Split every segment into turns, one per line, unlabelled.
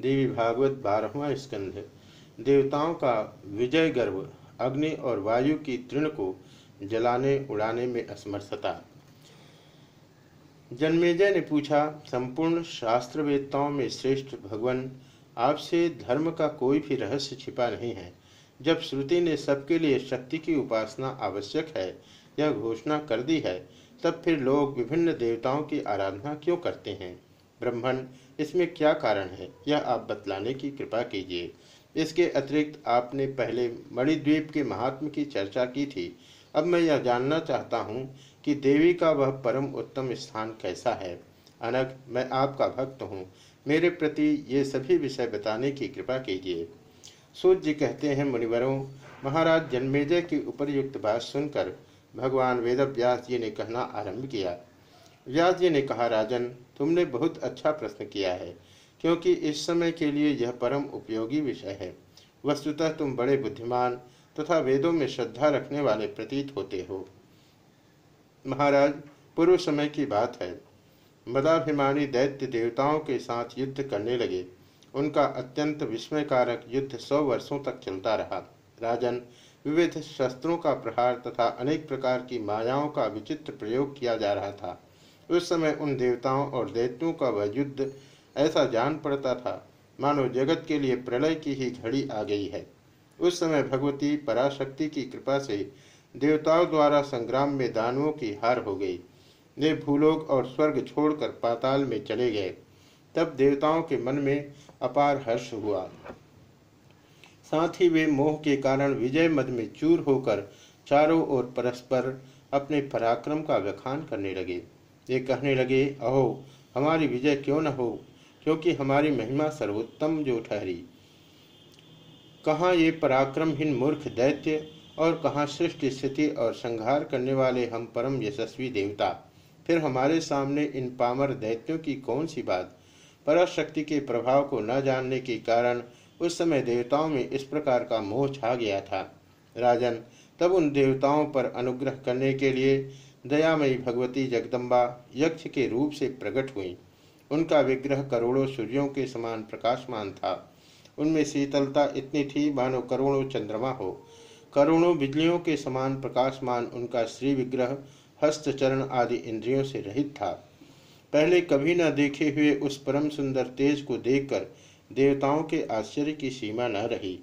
देवी भागवत बारहवा स्कंध। देवताओं का विजय गर्व, अग्नि और वायु की तृण को जलाने, उड़ाने में असमर्थता। जन्मेजय ने पूछा, संपूर्ण शास्त्रवेत्ताओं में श्रेष्ठ भगवान, आपसे धर्म का कोई भी रहस्य छिपा नहीं है। जब श्रुति ने सबके लिए शक्ति की उपासना आवश्यक है, यह घोषणा कर दी है, तब फिर लोग विभिन्न देवताओं की आराधना क्यों करते हैं? ब्रह्मण, इसमें क्या कारण है? यह आप बतलाने की कृपा कीजिए। इसके अतिरिक्त आपने पहले मणिद्वीप के महात्म की चर्चा की थी। अब मैं यह जानना चाहता हूँ कि देवी का वह परम उत्तम स्थान कैसा है। अनक, मैं आपका भक्त हूँ। मेरे प्रति ये सभी विषय बताने की कृपा कीजिए। सूर्य कहते हैं, मुनिवरों, महाराज जन्मेजय की उपरयुक्त बात सुनकर भगवान वेद व्यास जी ने कहना आरंभ किया। व्यास जी ने कहा, राजन, तुमने बहुत अच्छा प्रश्न किया है, क्योंकि इस समय के लिए यह परम उपयोगी विषय है। वस्तुतः तुम बड़े बुद्धिमान तथा वेदों में श्रद्धा रखने वाले प्रतीत होते हो। महाराज, पूर्व समय की बात है। मदाभिमानी दैत्य देवताओं के साथ युद्ध करने लगे। उनका अत्यंत विस्मयकारक युद्ध सौ वर्षों तक चलता रहा। राजन, विविध शस्त्रों का प्रहार तथा अनेक प्रकार की मायाओं का विचित्र प्रयोग किया जा रहा था। उस समय उन देवताओं और दैत्यों का वह युद्ध ऐसा जान पड़ता था, मानो जगत के लिए प्रलय की ही घड़ी आ गई है। उस समय भगवती पराशक्ति की कृपा से देवताओं द्वारा संग्राम में दानवों की हार हो गई। वे भूलोक और स्वर्ग छोड़कर पाताल में चले गए। तब देवताओं के मन में अपार हर्ष हुआ। साथ ही वे मोह के कारण विजय मद में चूर होकर चारों ओर परस्पर अपने पराक्रम का व्याख्यान करने लगे। ये कहने लगे, अहो, हमारी विजय क्यों न हो? क्योंकि हमारी महिमा सर्वोत्तम जो ठहरी। कहाँ ये पराक्रमहीन मूर्ख दैत्य और कहाँ सृष्टि स्थिति और संहार करने वाले हम परम यशस्वी देवता? फिर हमारे सामने इन पामर दैत्यों की कौन सी बात? पराशक्ति के प्रभाव को न जानने के कारण उस समय देवताओं में इस प्रकार का मोह छा गया था। राजन, तब उन देवताओं पर अनुग्रह करने के लिए दयामयी भगवती जगदम्बा यक्ष के रूप से प्रकट हुई। उनका विग्रह करोड़ों सूर्यों के समान प्रकाशमान था। उनमें शीतलता इतनी थी, मानो करोड़ों चंद्रमा हो। करोड़ों बिजलियों के समान प्रकाशमान उनका श्री विग्रह, हस्तचरण आदि इंद्रियों से रहित था। पहले कभी न देखे हुए उस परम सुंदर तेज को देखकर देवताओं के आश्चर्य की सीमा न रही।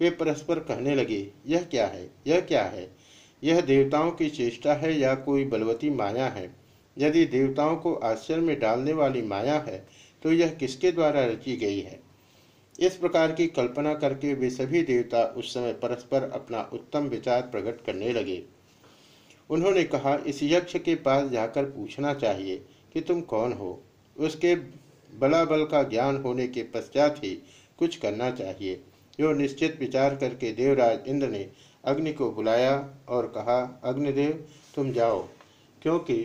वे परस्पर कहने लगे, यह क्या है? यह क्या है? यह देवताओं की चेष्टा है या कोई बलवती माया है? यदि देवताओं को आश्चर्य में डालने वाली माया है तो यह किसके द्वारा रची गई है? इस प्रकार की कल्पना करके वे सभी देवता उस समय परस्पर अपना उत्तम विचार प्रकट करने लगे। उन्होंने कहा, इस यक्ष के पास जाकर पूछना चाहिए कि तुम कौन हो? उसके बलाबल का ज्ञान होने के पश्चात ही कुछ करना चाहिए। जो निश्चित विचार करके देवराज इंद्र ने अग्नि को बुलाया और कहा, अग्निदेव, तुम जाओ, क्योंकि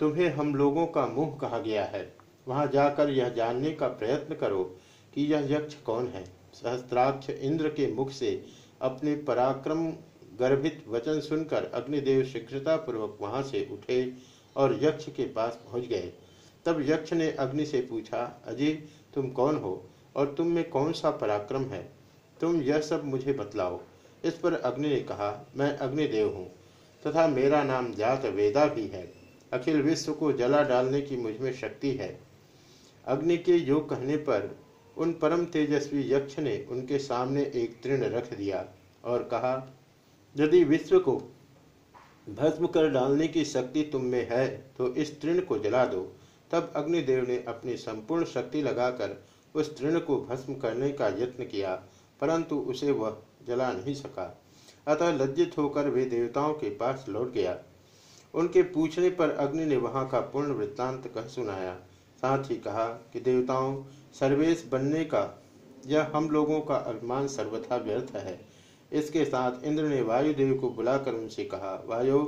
तुम्हें हम लोगों का मुँह कहा गया है। वहाँ जाकर यह जानने का प्रयत्न करो कि यह यक्ष कौन है। सहस्त्राक्ष इंद्र के मुख से अपने पराक्रम गर्भित वचन सुनकर अग्निदेव शीघ्रतापूर्वक वहाँ से उठे और यक्ष के पास पहुँच गए। तब यक्ष ने अग्नि से पूछा अजय तुम कौन हो और तुम में कौन सा पराक्रम है? तुम यह सब मुझे बतलाओ। इस पर अग्नि ने कहा, मैं अग्निदेव हूँ, तथा मेरा नाम जात वेदा भी है। अखिल विश्व को जला डालने की मुझमें शक्ति है। अग्नि के योग कहने पर उन परम तेजस्वी यक्ष ने उनके सामने एक तृण रख दिया और कहा, यदि विश्व को भस्म कर डालने की शक्ति तुम में है तो इस तृण को जला दो। तब अग्निदेव ने अपनी संपूर्ण शक्ति लगाकर उस तृण को भस्म करने का यत्न किया परंतु उसे वह जला नहीं सका। अतः लज्जित होकर वे देवताओं के पास लौट गया। उनके पूछने पर अग्नि ने वहाँ का पूर्ण वृत्तांत कह सुनाया। साथ ही कहा कि देवताओं, सर्वेश बनने का, यह हम लोगों का अभिमान सर्वथा व्यर्थ है। इसके साथ इंद्र ने वायुदेव को बुलाकर उनसे कहा, वायु,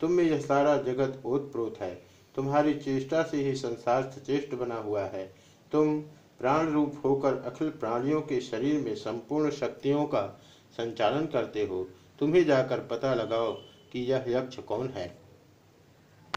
तुम में यह सारा जगत ओतप्रोत है। तुम्हारी चेष्टा से ही संसार चेष्ट बना हुआ है। तुम प्राण रूप होकर अखिल प्राणियों के शरीर में संपूर्ण शक्तियों का संचालन करते हो, तुम्हें जाकर पता लगाओ कि यह यक्ष कौन है।